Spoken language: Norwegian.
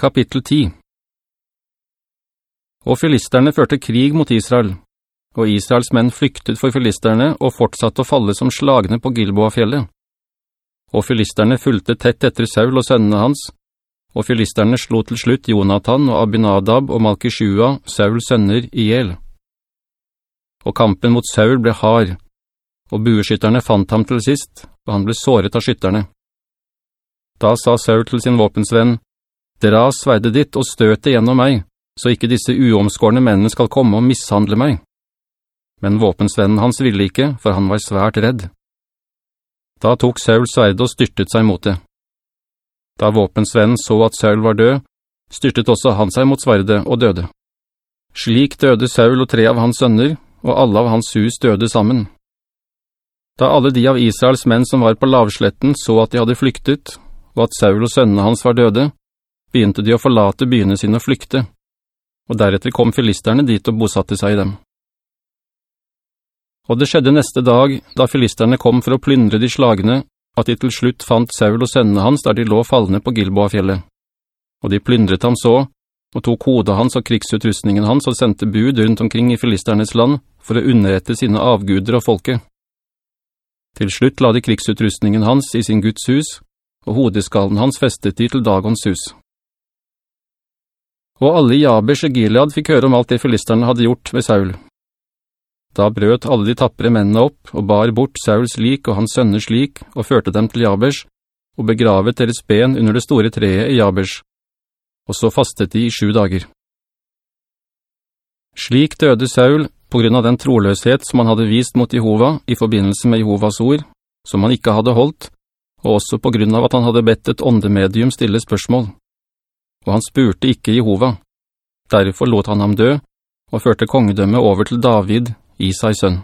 Kapittel 10 Og filisterne førte krig mot Israel, og Israels menn flyktet for filisterne og fortsatte å falle som slagne på Gilboa-fjellet. Og filisterne fulgte tett etter Saul og sønnene hans, og filisterne slo til slutt Jonathan og Abinadab og Malkishua, Sauls sønner, i el. Og kampen mot Saul ble hard, og bueskytterne fant ham til sist, og han ble såret av skytterne. Da sa Saul til sin våpensvenn, Dra sverdet ditt og støt det gjennom meg, så ikke disse uomskårne mennene skal komme og mishandle meg. Men våpensvennen hans ville ikke, for han var svært redd. Da tok Saul sverdet og styrtet seg mot det. Da våpensvennen så at Saul var død, styrtet også han seg mot sverdet og døde. Slik døde Saul og tre av hans sønner, og alle av hans hus døde sammen. Da alle de av Israels menn som var på lavsletten så at de hadde flyktet, og at Saul og sønnene hans var døde, begynte de å forlate byene sine og flykte, og deretter kom filisterne dit og bosatte seg i dem. Og det skjedde neste dag, da filisterne kom for å plyndre de slagene, at de til slutt fant Saul og sønnene hans der de lå fallende på Gilboa-fjellet. Og de plyndret ham så, og tok hodet hans og krigsutrustningen hans og sendte bud rundt omkring i filisternes land for å underrette sine avguder og folket. Til slutt la de krigsutrustningen hans i sin Guds hus, og hodeskallen hans festet de til Dagons hus. Og alle i Jabes og Gilead fikk høre om alt det filisterne hadde gjort ved Saul. Da brøt alle de tappere mennene opp, og bar bort Sauls lik og hans sønners lik, og førte dem til Jabesh og begravet deres ben under det store treet i Jabesh. Og så fastet de i sju dager. Slik døde Saul på grunn av den troløshet som han hadde vist mot Jehova i forbindelse med Jehovas ord, som han ikke hadde holdt, og også på grunn av at han hadde bedt et åndemedium stille spørsmål og han spurte ikke Jehova. Derfor lot han ham dø, og førte kongedømme over til David, Isais sønn.